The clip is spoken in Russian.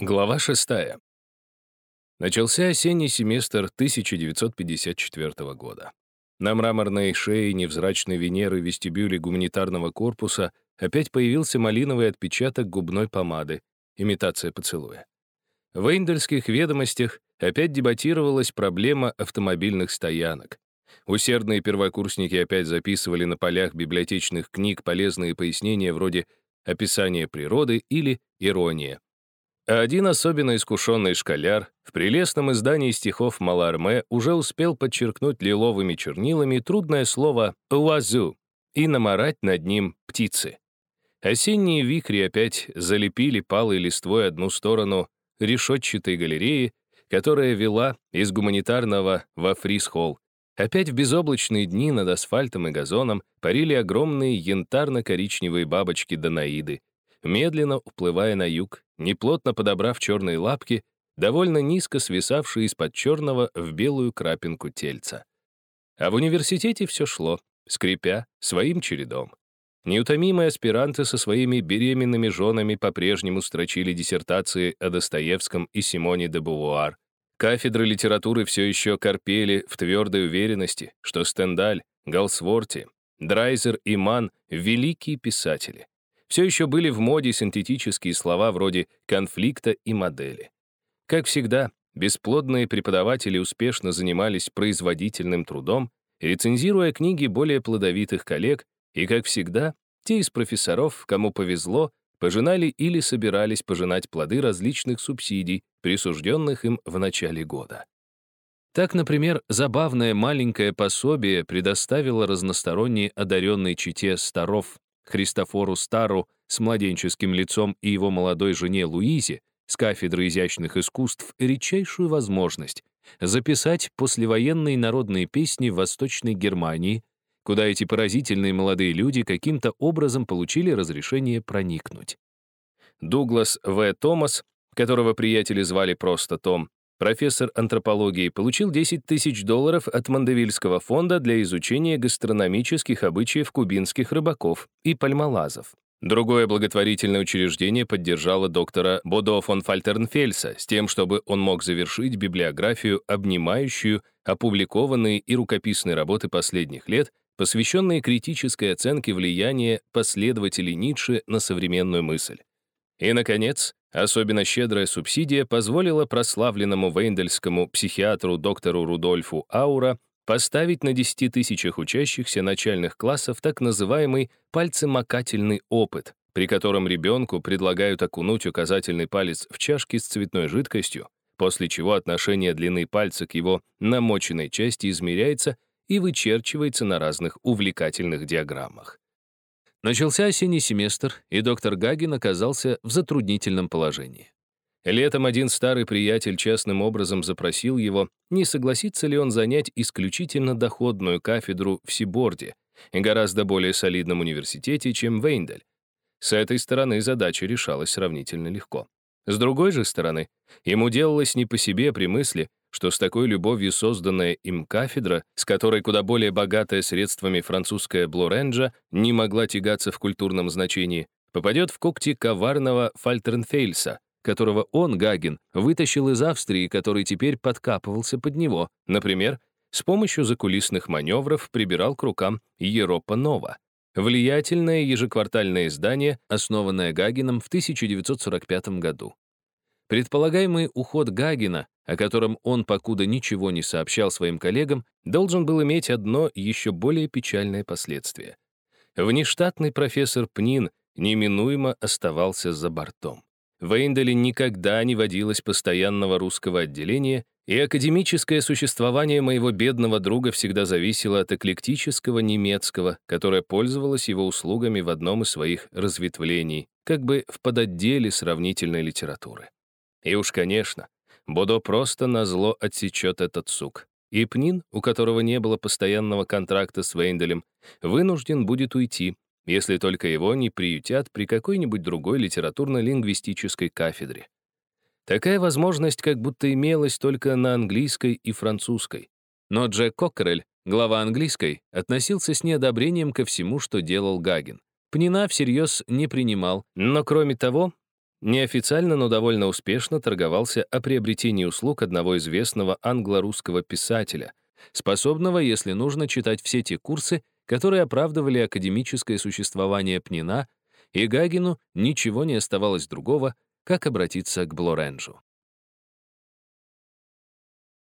Глава 6. Начался осенний семестр 1954 года. На мраморной шее невзрачной Венеры в вестибюле гуманитарного корпуса опять появился малиновый отпечаток губной помады, имитация поцелуя. В Эйндельских ведомостях опять дебатировалась проблема автомобильных стоянок. Усердные первокурсники опять записывали на полях библиотечных книг полезные пояснения вроде «описание природы» или «ирония», а один особенно искушенный школяр в прелестном издании стихов Маларме уже успел подчеркнуть лиловыми чернилами трудное слово «уазу» и наморать над ним птицы. Осенние вихри опять залепили палой листвой одну сторону решетчатой галереи, которая вела из гуманитарного во фриз-холл. Опять в безоблачные дни над асфальтом и газоном парили огромные янтарно-коричневые бабочки-данаиды, медленно уплывая на юг, неплотно подобрав черные лапки, довольно низко свисавшие из-под черного в белую крапинку тельца. А в университете все шло, скрипя, своим чередом. Неутомимые аспиранты со своими беременными женами по-прежнему строчили диссертации о Достоевском и Симоне де Бувуар. Кафедры литературы все еще корпели в твердой уверенности, что Стендаль, Галсворти, Драйзер и Ман — великие писатели все еще были в моде синтетические слова вроде «конфликта» и «модели». Как всегда, бесплодные преподаватели успешно занимались производительным трудом, рецензируя книги более плодовитых коллег, и, как всегда, те из профессоров, кому повезло, пожинали или собирались пожинать плоды различных субсидий, присужденных им в начале года. Так, например, забавное маленькое пособие предоставило разносторонне одаренной чите старов Христофору Стару с младенческим лицом и его молодой жене Луизе с кафедры изящных искусств редчайшую возможность записать послевоенные народные песни в Восточной Германии, куда эти поразительные молодые люди каким-то образом получили разрешение проникнуть. Дуглас В. Томас, которого приятели звали просто Том, профессор антропологии, получил 10 тысяч долларов от Мандевильского фонда для изучения гастрономических обычаев кубинских рыбаков и пальмолазов. Другое благотворительное учреждение поддержало доктора Бодо фон Фальтернфельса с тем, чтобы он мог завершить библиографию, обнимающую опубликованные и рукописные работы последних лет, посвященные критической оценке влияния последователей Ницше на современную мысль. И, наконец, Особенно щедрая субсидия позволила прославленному вейндельскому психиатру доктору Рудольфу Аура поставить на 10 тысячах учащихся начальных классов так называемый пальцемакательный опыт, при котором ребенку предлагают окунуть указательный палец в чашки с цветной жидкостью, после чего отношение длины пальца к его намоченной части измеряется и вычерчивается на разных увлекательных диаграммах. Начался осенний семестр, и доктор Гагин оказался в затруднительном положении. Летом один старый приятель частным образом запросил его, не согласится ли он занять исключительно доходную кафедру в Сиборде, гораздо более солидном университете, чем Вейндель. С этой стороны задача решалась сравнительно легко. С другой же стороны, ему делалось не по себе при мысли, что с такой любовью созданная им кафедра, с которой куда более богатая средствами французская Блоренджа не могла тягаться в культурном значении, попадет в когти коварного Фальтернфельса, которого он, Гагин, вытащил из Австрии, который теперь подкапывался под него, например, с помощью закулисных маневров прибирал к рукам Еропа Нова, влиятельное ежеквартальное издание, основанное Гагином в 1945 году. Предполагаемый уход Гагина, о котором он покуда ничего не сообщал своим коллегам, должен был иметь одно еще более печальное последствие. Внештатный профессор Пнин неминуемо оставался за бортом. В Эйнделе никогда не водилось постоянного русского отделения, и академическое существование моего бедного друга всегда зависело от эклектического немецкого, которое пользовалось его услугами в одном из своих разветвлений, как бы в подотделе сравнительной литературы. И уж, конечно, Бодо просто назло отсечет этот сук. И Пнин, у которого не было постоянного контракта с Вейнделем, вынужден будет уйти, если только его не приютят при какой-нибудь другой литературно-лингвистической кафедре. Такая возможность как будто имелась только на английской и французской. Но Джек Коккерель, глава английской, относился с неодобрением ко всему, что делал Гагин. Пнина всерьез не принимал, но кроме того, неофициально, но довольно успешно торговался о приобретении услуг одного известного англо-русского писателя, способного, если нужно, читать все те курсы, которые оправдывали академическое существование Пнина, и Гагину ничего не оставалось другого, как обратиться к Блоренджу.